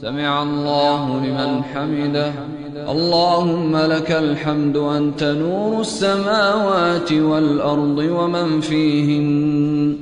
سمع الله لمن حمده. اللهم لك الحمد أنت نور السماوات والأرض ومن فيهن.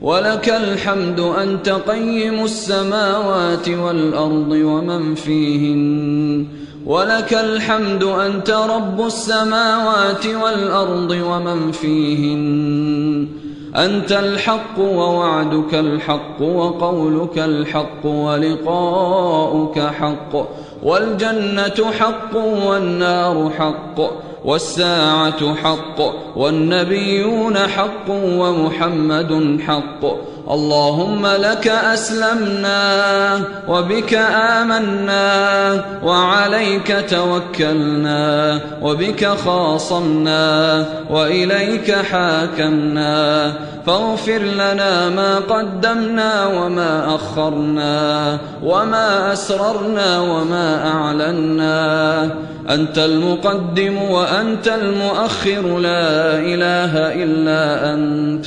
ولك الحمد أنت قيم السماوات والأرض ومن فيهن. ولك الحمد أنت رب السماوات والأرض ومن فيهن. أنت الحق ووعدك الحق وقولك الحق ولقاؤك حق والجنة حق والنار حق والساعة حق والنبيون حق ومحمد حق اللهم لك أسلمنا وبك آمنا وعليك توكلنا وبك خاصمنا وإليك حاكمنا فاغفر لنا ما قدمنا وما أخرنا وما أسررنا وما أعلنا أنت المقدم وأنت المؤخر لا إله إلا أنت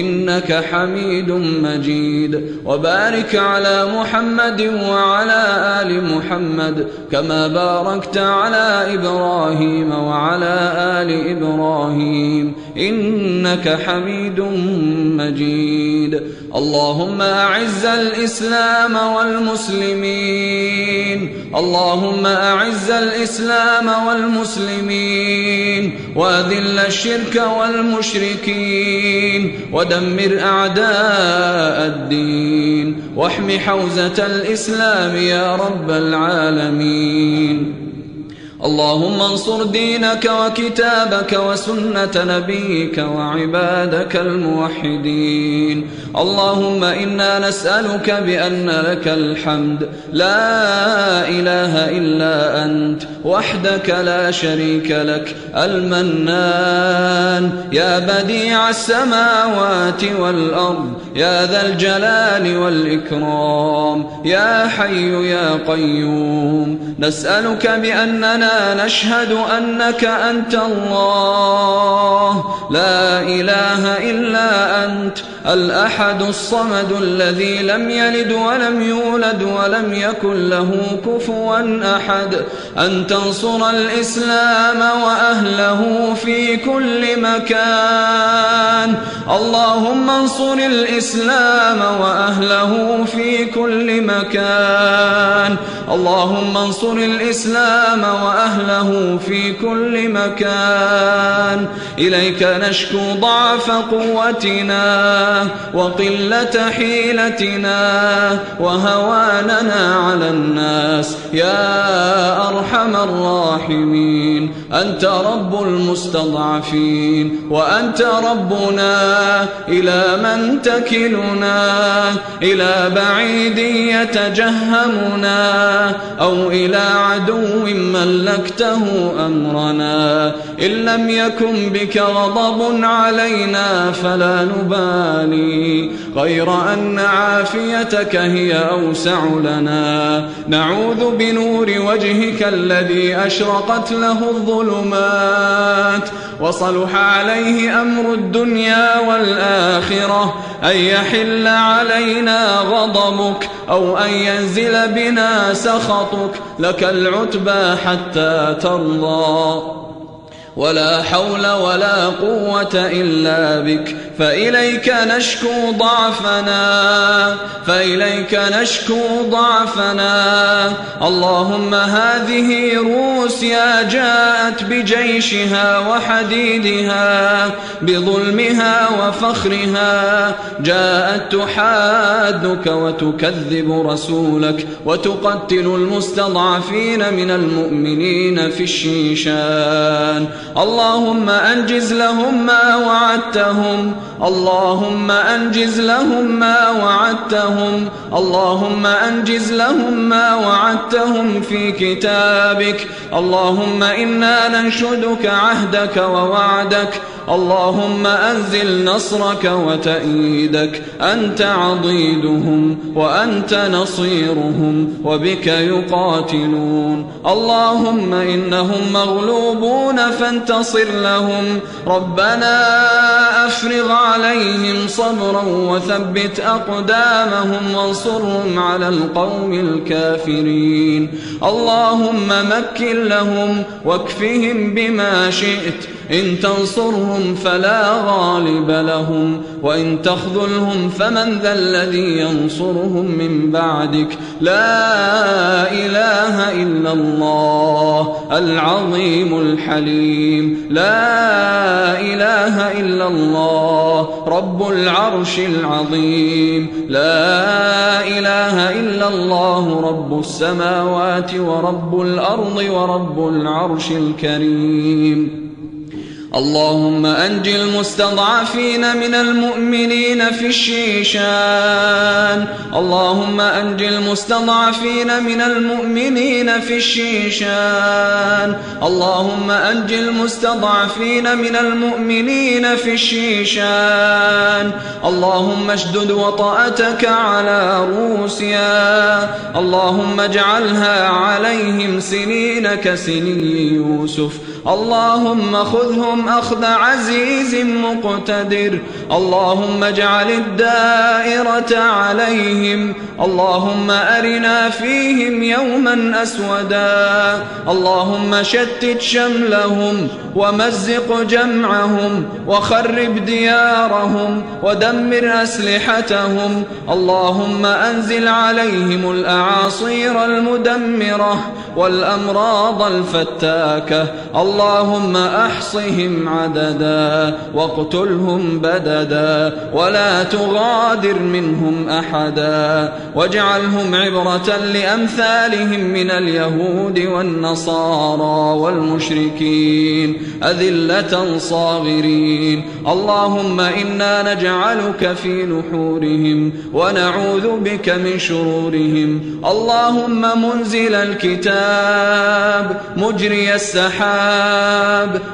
إنك حميد مجيد. وبارك على محمد وعلى آل محمد كما باركت على إبراهيم وعلى آل إبراهيم. إنك حميد مجيد. اللهم أعز الإسلام والمسلمين. اللهم أعز الإسلام والمسلمين وأذل الشرك والمشركين ودمر أعداء الدين واحم حوزة الإسلام يا رب العالمين اللهم انصر دينك وكتابك وسنة نبيك وعبادك الموحدين. اللهم إنا نسألك بأن لك الحمد. لا إله إلا أنت وحدك لا شريك لك. المنان يا بديع السماوات والأرض يا ذا الجلال والإكرام يا حي يا قيوم. نسألك بأننا نشهد أنك أنت الله. لا إله إلا أنت. الأحد الصمد الذي لم يلد ولم يولد ولم يكن له كفوا أحد. أن تنصر الإسلام وأهله في كل مكان. اللهم انصر الإسلام وأهله في كل مكان. اللهم انصر الإسلام وأهله في كل مكان. إليك نشكو ضعف قوتنا وقلة حيلتنا وهواننا على الناس. يا أرحم الراحمين أنت رب المستضعفين وأنت ربنا إلى من تكلنا إلى بعيد يتجهمنا أو إلى عدو ملكته أمرنا. إن لم يكن بك غضب علينا فلا نبالي. غير أن عافيتك هي أوسع لنا. نعوذ بنور وجهك الذي أشرقت له الظلمات. وصلح عليه أمر الدنيا والآخرة. أن يحل علينا غضبك أو أن ينزل بنا سخطك. لك العتبى حتى ترضى ولا حول ولا قوة إلا بك. فإليك نشكو ضعفنا فإليك نشكو ضعفنا. اللهم هذه روسيا جاءت بجيشها وحديدها بظلمها وفخرها. جاءت تحادك وتكذب رسولك وتقتل المستضعفين من المؤمنين في الشيشان. اللهم أنجز لهم ما وعدتهم. اللهم أنجز لهم ما وعدتهم. اللهم أنجز لهم ما وعدتهم في كتابك. اللهم إنا ننشدك عهدك ووعدك. اللهم أنزل نصرك وتأييدك أنت عضيدهم وأنت نصيرهم وبك يقاتلون. اللهم إنهم مغلوبون فانتصر لهم. ربنا أفرغ عليهم صبرا وثبت أقدامهم وانصرهم على القوم الكافرين. اللهم مكن لهم واكفهم بما شئت. إن تنصرهم فلا غالب لهم وإن تخذلهم فمن ذا الذي ينصرهم من بعدك؟ لا إله إلا الله العظيم الحليم. لا إله إلا الله رب العرش العظيم. لا إله إلا الله رب السماوات ورب الأرض ورب العرش الكريم. اللهم أنج المستضعفين من المؤمنين في الشيشان. اللهم أنج المستضعفين من المؤمنين في الشيشان. اللهم أنج المستضعفين من المؤمنين في الشيشان. اللهم اشدد وطأتك على روسيا. اللهم اجعلها عليهم سنين كسني يوسف. اللهم خذهم أخذ عزيز مقتدر. اللهم اجعل الدائرة عليهم. اللهم أرنا فيهم يوما أسودا. اللهم شتت شملهم ومزق جمعهم وخرب ديارهم ودمر أسلحتهم. اللهم أنزل عليهم الأعاصير المدمرة والأمراض الفتاكة. أحصهم عددا واقتلهم بددا ولا تغادر منهم أحدا واجعلهم عبرة لأمثالهم من اليهود والنصارى والمشركين أذلة صاغرين اللهم إنا نجعلك في نحورهم ونعوذ بك من شرورهم اللهم منزل الكتاب مجري السحاب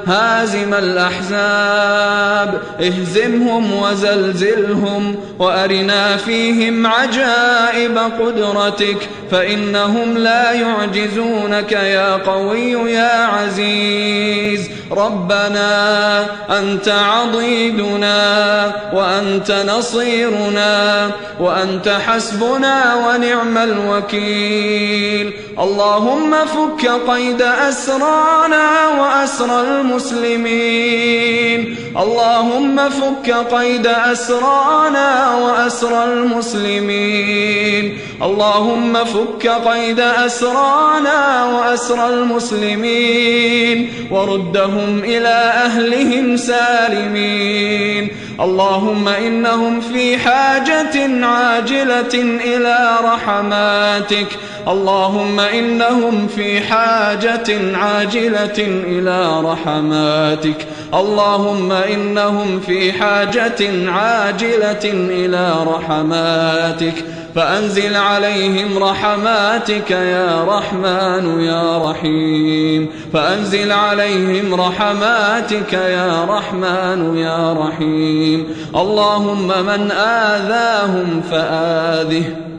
هازم الأحزاب. اهزمهم وزلزلهم وأرنا فيهم عجائب قدرتك فإنهم لا يعجزونك يا قوي يا عزيز. ربنا أنت عضيدنا وأنت نصيرنا وأنت حسبنا ونعم الوكيل. اللهم فك قيد أسرانا وأسر المسلمين. اللهم فك قيد أسرانا وأسر المسلمين. اللهم فك قيد أسرانا وأسر المسلمين. وردهم إلى أهلهم سالمين. اللهم إنهم في حاجة عاجلة إلى رحماتك. اللهم إنهم في حاجة عاجلة إلى رحماتك. اللهم إنهم في حاجة عاجلة إلى رحماتك. فأنزل عليهم رحماتك يا رحمن يا رحيم. فأنزل عليهم رحماتك يا رحمن يا رحيم. اللهم من آذاهم فآذه.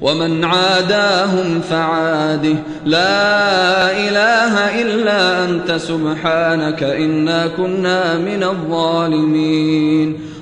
ومن عاداهم فعاده لا إله إلا أنت سبحانك إنا كنا من الظالمين.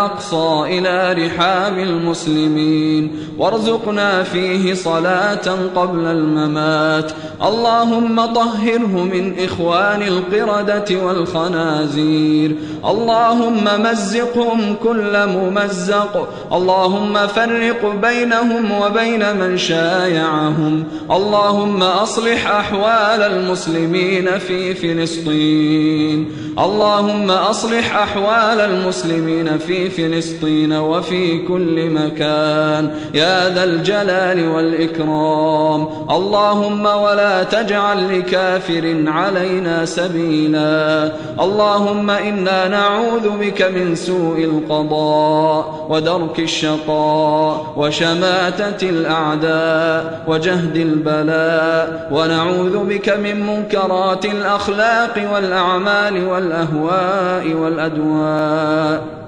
الأقصى إلى رحاب المسلمين. وارزقنا فيه صلاة قبل الممات. اللهم طهره من إخوان القردة والخنازير. اللهم مزقهم كل ممزق. اللهم فرق بينهم وبين من شايعهم. اللهم أصلح أحوال المسلمين في فلسطين. اللهم أصلح أحوال المسلمين في فلسطين وفي كل مكان. يا ذا الجلال والإكرام. اللهم ولا تجعل لكافر علينا سبيلا. اللهم إنا نعوذ بك من سوء القضاء ودرك الشقاء وشماتة الأعداء وجهد البلاء. ونعوذ بك من منكرات الأخلاق والأعمال والأهواء والأدواء.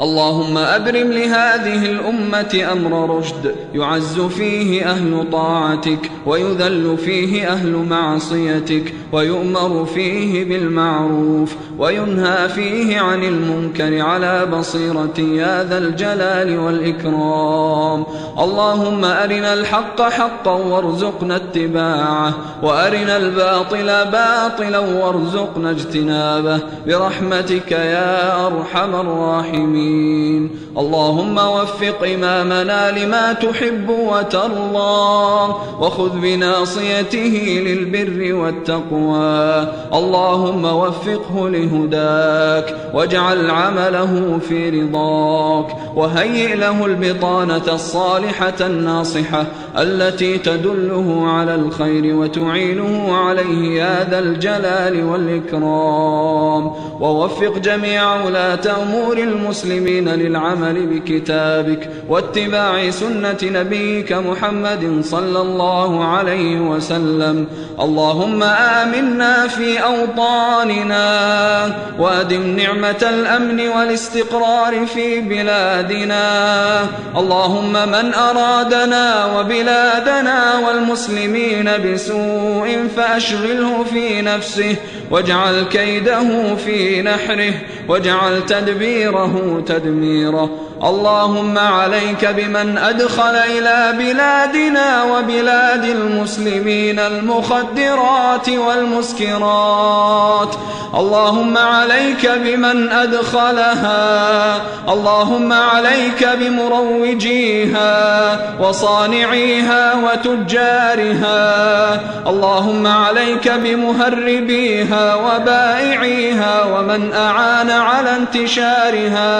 اللهم أبرم لهذه الأمة أمر رشد يعز فيه أهل طاعتك ويذل فيه أهل معصيتك ويؤمر فيه بالمعروف وينهى فيه عن المنكر على بصيرة يا ذا الجلال والإكرام. اللهم أرنا الحق حقا وارزقنا اتباعه وأرنا الباطل باطلا وارزقنا اجتنابه. برحمتك يا أرحم الراحمين. اللهم وفق إمامنا لما تحب وترضى وخذ بناصيته للبر والتقوى. اللهم وفقه لهداك واجعل عمله في رضاك وهيئ له البطانة الصالحة الناصحة التي تدله على الخير وتعينه عليه يا ذا الجلال والإكرام. ووفق جميع ولاة أمور المسلمين للعمل بكتابك واتباع سنة نبيك محمد صلى الله عليه وسلم. اللهم آمنا في أوطاننا وأدم نعمة الأمن والاستقرار في بلادنا. اللهم من أرادنا وبلادنا والمسلمين بسوء فأشغله في نفسه واجعل كيده في نحره واجعل تدبيره تدميره. اللهم عليك بمن أدخل إلى بلادنا وبلاد المسلمين المخدرات والمسكرات. اللهم عليك بمن أدخلها اللهم عليك بمروجيها وصانعيها وتجارها. اللهم عليك بمهربيها وبائعيها ومن أعان على انتشارها.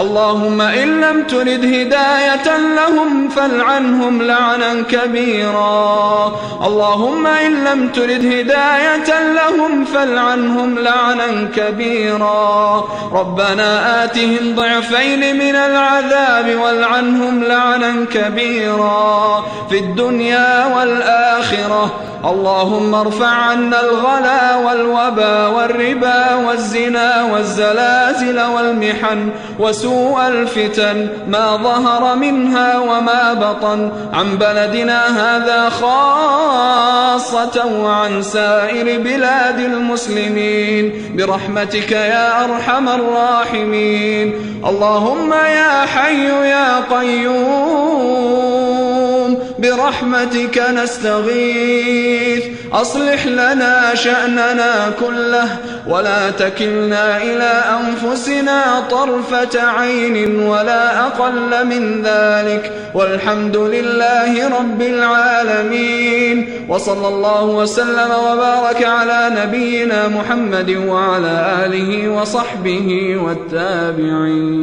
اللهم إن لم ترد هداية لهم فالعنهم لعنا كبيرا. اللهم إن لم ترد هداية لهم فالعنهم لعنا كبيرا. ربنا آتهم ضعفين من العذاب والعنهم لعنا كبيرا. في الدنيا والآخرة اللهم ارفع عنا الغلا والوبا والربا والزنا والزلازل والمحن وسوء الفتن ما ظهر منها وما بطن عن بلدنا هذا خاصة وعن سائر بلاد المسلمين برحمتك يا أرحم الراحمين اللهم يا حي يا قيوم برحمتك نستغيث. أصلح لنا شأننا كله ولا تكلنا إلى أنفسنا طرفة عين ولا أقل من ذلك. والحمد لله رب العالمين. وصلى الله وسلم وبارك على نبينا محمد وعلى آله وصحبه والتابعين.